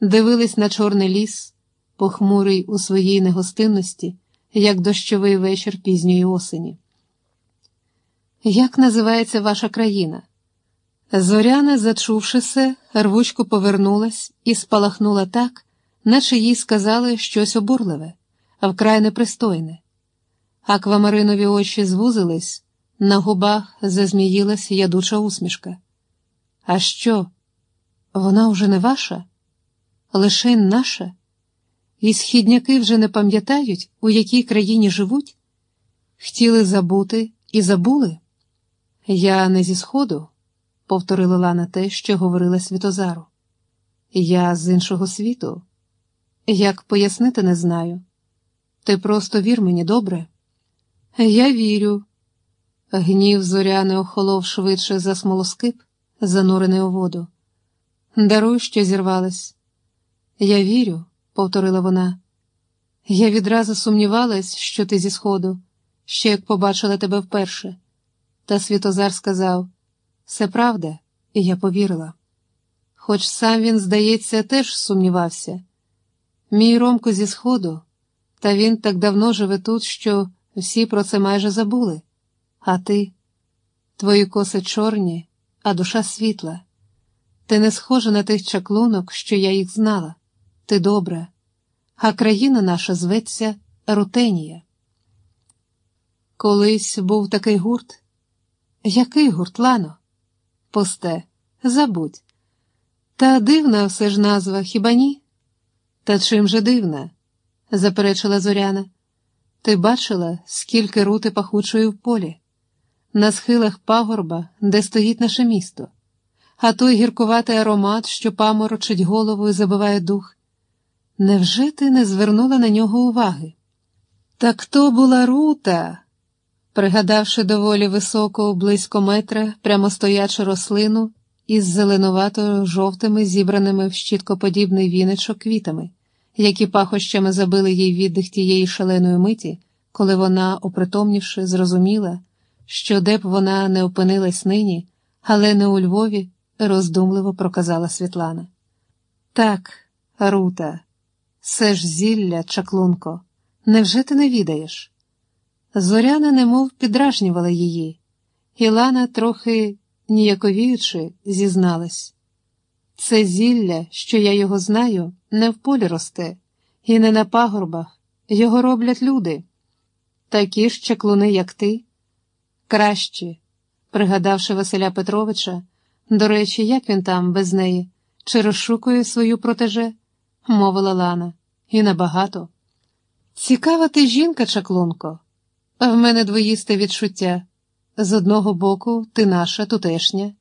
дивились на чорний ліс, похмурий у своїй негостинності, як дощовий вечір пізньої осені. Як називається ваша країна? Зоряна, зачувши се, рвучко повернулась і спалахнула так, наче їй сказали щось обурливе, а вкрай непристойне. Аквамаринові очі звузились, на губах зазміїлась ядуча усмішка. А що? Вона вже не ваша? Лише наша? І східняки вже не пам'ятають, у якій країні живуть? Хотіли забути і забули? Я не зі сходу, повторила Лана те, що говорила Світозару. Я з іншого світу. Як пояснити, не знаю. Ти просто вір мені добре. Я вірю. Гнів зоряни охолов швидше за смолоскип, занурений у воду. Даруй, що зірвалась. Я вірю, повторила вона. Я відразу сумнівалась, що ти зі сходу, ще як побачила тебе вперше. Та Світозар сказав все правда, і я повірила. Хоч сам він, здається, теж сумнівався. Мій Ромко зі сходу, та він так давно живе тут, що всі про це майже забули. А ти, твої коси чорні, а душа світла. Ти не схожа на тих чаклунок, що я їх знала. Ти добра, а країна наша зветься Рутенія. Колись був такий гурт. Який гурт, Лано? Посте, забудь. Та дивна все ж назва, хіба ні? Та чим же дивна? заперечила Зоряна. Ти бачила, скільки рути пахучої в полі, на схилах пагорба, де стоїть наше місто, а той гіркуватий аромат, що паморочить голову і забиває дух. Невже ти не звернула на нього уваги? Так то була рута, пригадавши доволі високу, близько метра, прямостоячу рослину із зеленувато жовтими, зібраними в щіткоподібний віничок квітами які пахощами забили їй віддих тієї шаленої миті, коли вона, опритомнівши, зрозуміла, що де б вона не опинилась нині, але не у Львові, роздумливо проказала Світлана. Так, Рута, все ж зілля, чаклунко, невже ти не відаєш? Зоряна немов підражнювала її, Ілана, трохи ніяковіючи, зізналась. Це зілля, що я його знаю, не в полі росте, і не на пагорбах, його роблять люди. Такі ж чаклуни, як ти, кращі, пригадавши Василя Петровича, до речі, як він там без неї, чи розшукує свою протеже, мовила Лана, і набагато. Цікава ти жінка, чаклунко, в мене двоїсте відчуття. З одного боку, ти наша тутешня,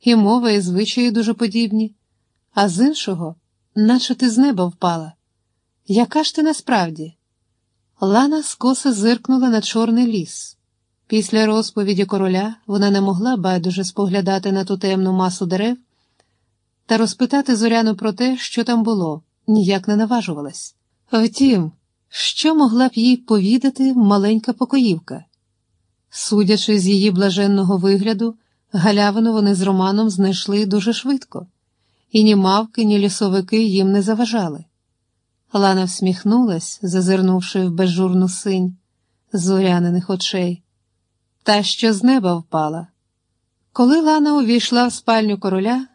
і мова, і звичаї дуже подібні а з іншого, наче ти з неба впала. Яка ж ти насправді? Лана скоса зиркнула на чорний ліс. Після розповіді короля вона не могла байдуже споглядати на ту темну масу дерев та розпитати зоряну про те, що там було, ніяк не наважувалась. Втім, що могла б їй повідати маленька покоївка? Судячи з її блаженного вигляду, галявину вони з Романом знайшли дуже швидко і ні мавки, ні лісовики їм не заважали. Лана всміхнулась, зазирнувши в безжурну синь зоряниних очей, та що з неба впала. Коли Лана увійшла в спальню короля,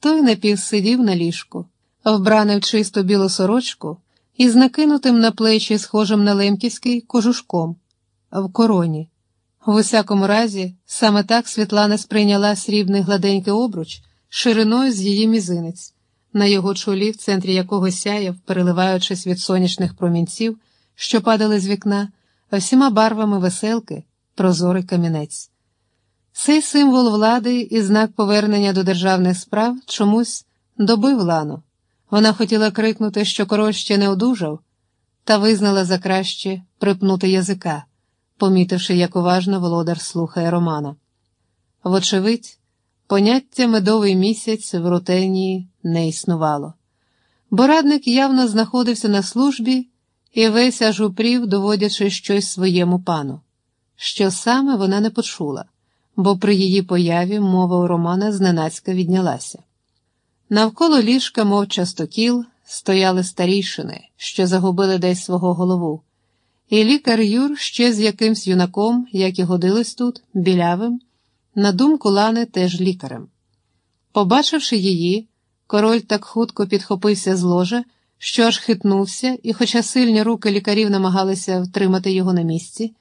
той напівсидів на ліжку, вбраний в чисту білу сорочку і з накинутим на плечі, схожим на лемківський кожушком, в короні. В усякому разі, саме так Світлана сприйняла срібний гладенький обруч шириною з її мізинець, на його чолі, в центрі якого сяяв, переливаючись від сонячних промінців, що падали з вікна, всіма барвами веселки, прозорий камінець. Цей символ влади і знак повернення до державних справ чомусь добив лану. Вона хотіла крикнути, що король ще не одужав, та визнала за краще припнути язика, помітивши, як уважно володар слухає Романа. Вочевидь, Поняття медовий місяць в рутенії не існувало. Бо радник явно знаходився на службі і весь аж упрів, доводячи щось своєму пану, що саме вона не почула, бо при її появі мова у Романа зненацька віднялася. Навколо ліжка, мов частокіл, стояли старійшини, що загубили десь свого голову, і лікар Юр ще з якимсь юнаком, як і годилось тут, білявим, на думку Лани теж лікарем. Побачивши її, король так хутко підхопився з ложа, що аж хитнувся, і, хоча сильні руки лікарів намагалися втримати його на місці,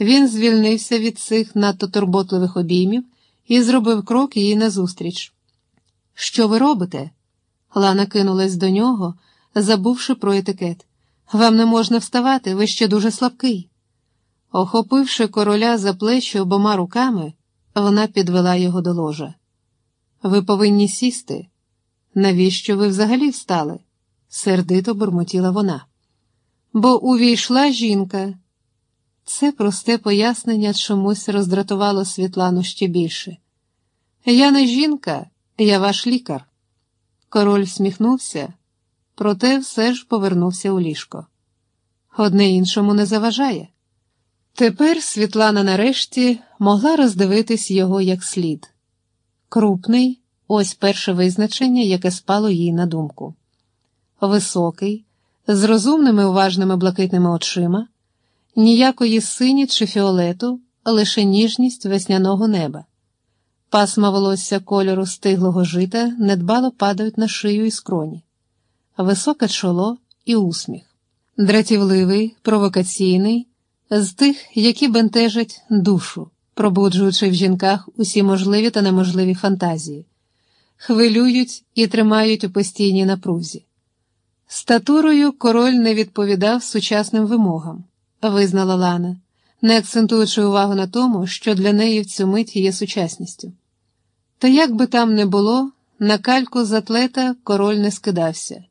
він звільнився від цих надто турботливих обіймів і зробив крок їй назустріч. Що ви робите? Лана кинулась до нього, забувши про етикет. Вам не можна вставати, ви ще дуже слабкий. Охопивши короля за плечі обома руками, вона підвела його до ложа. Ви повинні сісти. Навіщо ви взагалі встали? сердито бурмотіла вона. Бо увійшла жінка. Це просте пояснення чомусь роздратувало Світлану ще більше. Я не жінка, я ваш лікар. Король всміхнувся, проте все ж повернувся у ліжко. Одне іншому не заважає. Тепер Світлана нарешті могла роздивитись його як слід. Крупний, ось перше визначення, яке спало їй на думку. Високий, з розумними уважними блакитними очима, ніякої сині чи фіолету, лише ніжність весняного неба. Пасма волосся кольору стиглого жита недбало падають на шию і скроні, високе чоло і усміх, дратівливий, провокаційний, з тих, які бентежать душу, пробуджуючи в жінках усі можливі та неможливі фантазії, хвилюють і тримають у постійній напрузі. Статурою король не відповідав сучасним вимогам, визнала Лана, не акцентуючи увагу на тому, що для неї в цю мить є сучасністю. Та як би там не було, на кальку з атлета король не скидався.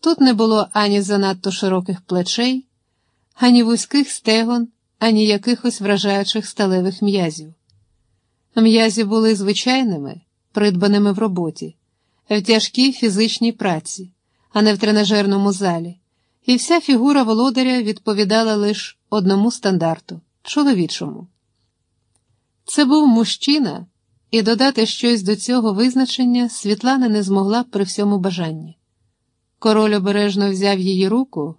Тут не було ані занадто широких плечей, ані вузьких стегон, ані якихось вражаючих сталевих м'язів. М'язі були звичайними, придбаними в роботі, в тяжкій фізичній праці, а не в тренажерному залі, і вся фігура володаря відповідала лише одному стандарту чоловічому. Це був мужчина. І додати щось до цього визначення Світлана не змогла при всьому бажанні. Король обережно взяв її руку